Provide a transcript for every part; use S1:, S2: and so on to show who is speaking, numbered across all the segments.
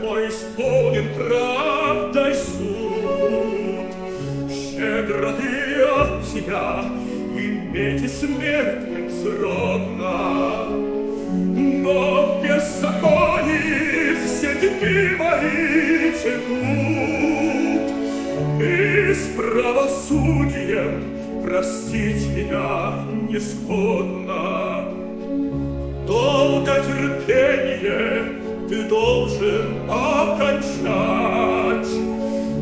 S1: твой исполнен правдой суд. Щедро ты от тебя иметь и сродно. Но в беззаконии все дни мои текут, И с правосудием простить меня не сходно. Долго терпение должен окончать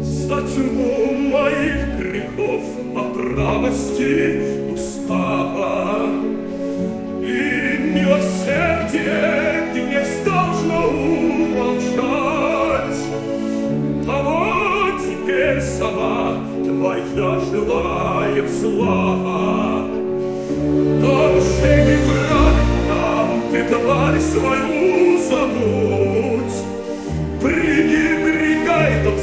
S1: За тьму моих грехов по правости устава. И милосердие не должно умолчать. А вот теперь сама твоя желает слава. Дорожи ты тварь свою забудь,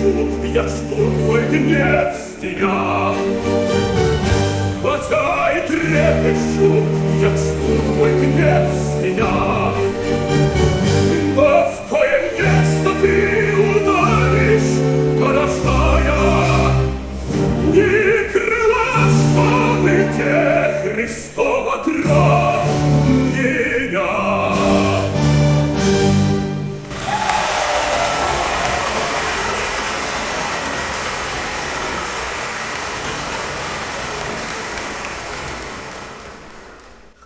S1: трепещу, я жду твой гнев с тебя. Хотя и трепещу, я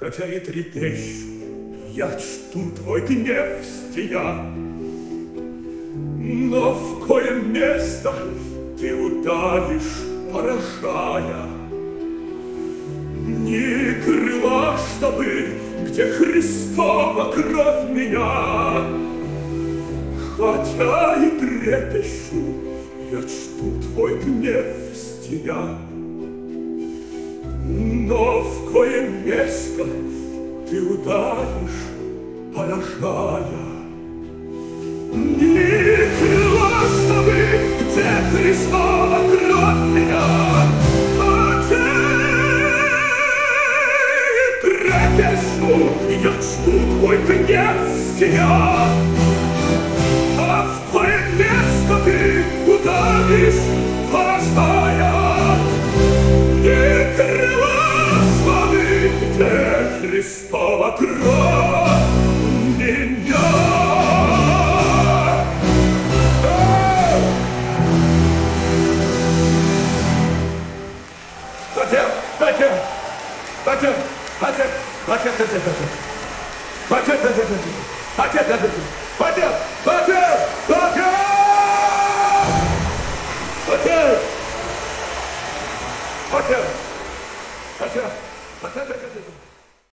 S1: Хотя и трепещу, я чту твой гнев стея, Но в кое место ты удавишь, поражая. Не крыла, чтобы, где Христова кровь меня, Хотя и трепещу, я чту твой гнев стея. Но в кое место ты ударишь, поражая. Не крыла, чтобы, где Христова кровь меня, Хотя и трепещу, я чту твой гнев стея. Христова кровь меня. Отец, отец, отец, отец, отец, отец, отец. Отец, отец, отец. Отец,